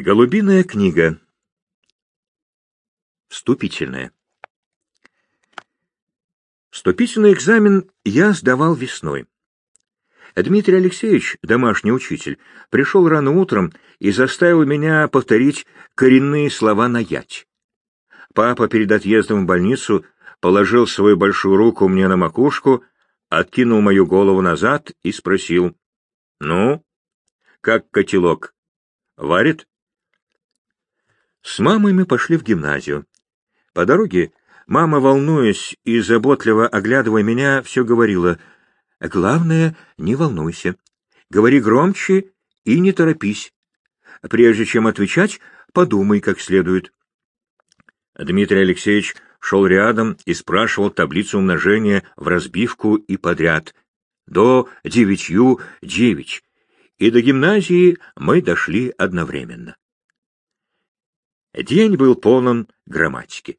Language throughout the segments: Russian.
Голубиная книга. Вступительная. Вступительный экзамен я сдавал весной. Дмитрий Алексеевич, домашний учитель, пришел рано утром и заставил меня повторить коренные слова на ять. Папа перед отъездом в больницу положил свою большую руку мне на макушку, откинул мою голову назад и спросил. — Ну, как котелок? Варит? С мамой мы пошли в гимназию. По дороге мама, волнуясь и заботливо оглядывая меня, все говорила — Главное, не волнуйся. Говори громче и не торопись. Прежде чем отвечать, подумай как следует. Дмитрий Алексеевич шел рядом и спрашивал таблицу умножения в разбивку и подряд. До девятью девять. И до гимназии мы дошли одновременно. День был полон грамматики.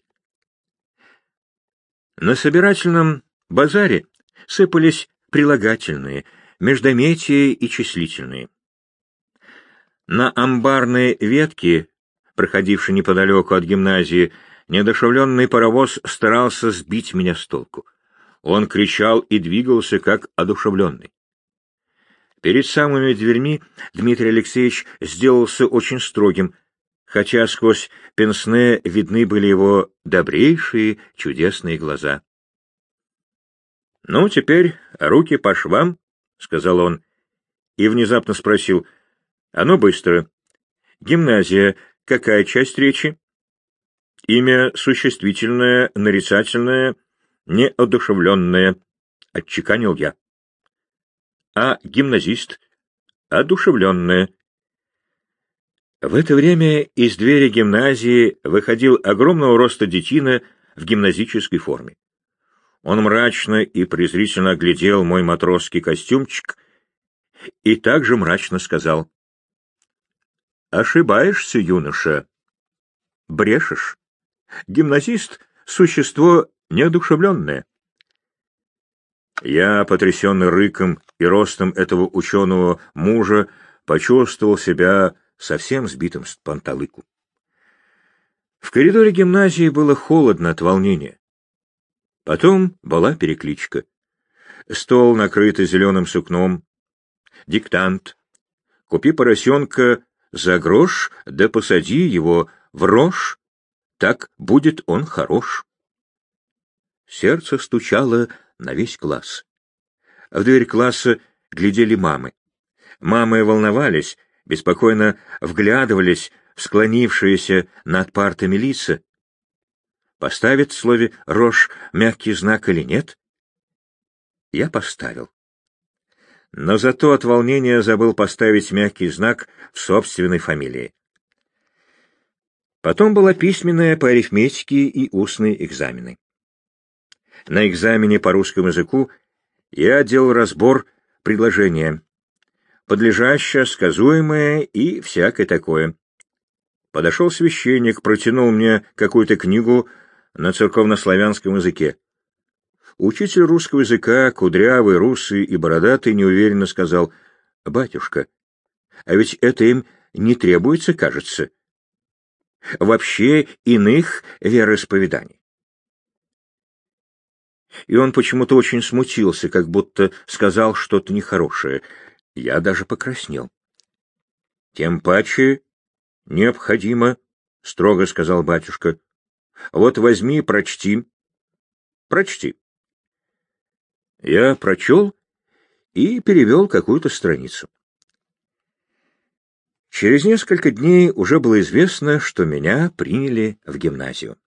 На собирательном базаре сыпались прилагательные, междометия и числительные. На амбарной ветке, проходившей неподалеку от гимназии, неодушевленный паровоз старался сбить меня с толку. Он кричал и двигался, как одушевленный. Перед самыми дверьми Дмитрий Алексеевич сделался очень строгим, хотя сквозь пенсне видны были его добрейшие чудесные глаза. — Ну, теперь руки по швам, — сказал он, и внезапно спросил. — А ну, быстро. Гимназия. Какая часть речи? Имя существительное, нарицательное, неодушевленное, — отчеканил я. А гимназист? Одушевленное. В это время из двери гимназии выходил огромного роста детина в гимназической форме. Он мрачно и презрительно оглядел мой матросский костюмчик и также мрачно сказал. — Ошибаешься, юноша. Брешешь. Гимназист — существо неодушевленное. Я, потрясенный рыком и ростом этого ученого мужа, почувствовал себя совсем сбитым с панталыку. В коридоре гимназии было холодно от волнения. Потом была перекличка. Стол, накрытый зеленым сукном. Диктант. Купи поросенка за грош, да посади его в рожь, так будет он хорош. Сердце стучало на весь класс. В дверь класса глядели мамы. Мамы волновались, беспокойно вглядывались в склонившиеся над партами лица, Поставит в слове «рожь» мягкий знак или нет? Я поставил. Но зато от волнения забыл поставить мягкий знак в собственной фамилии. Потом была письменная по арифметике и устные экзамены. На экзамене по русскому языку я делал разбор предложения, подлежащее, сказуемое и всякое такое. Подошел священник, протянул мне какую-то книгу на церковнославянском языке. Учитель русского языка, кудрявый, русый и бородатый, неуверенно сказал, «Батюшка, а ведь это им не требуется, кажется. Вообще иных вероисповеданий». И он почему-то очень смутился, как будто сказал что-то нехорошее. Я даже покраснел. «Тем паче необходимо», — строго сказал батюшка, вот возьми, прочти. Прочти. Я прочел и перевел какую-то страницу. Через несколько дней уже было известно, что меня приняли в гимназию.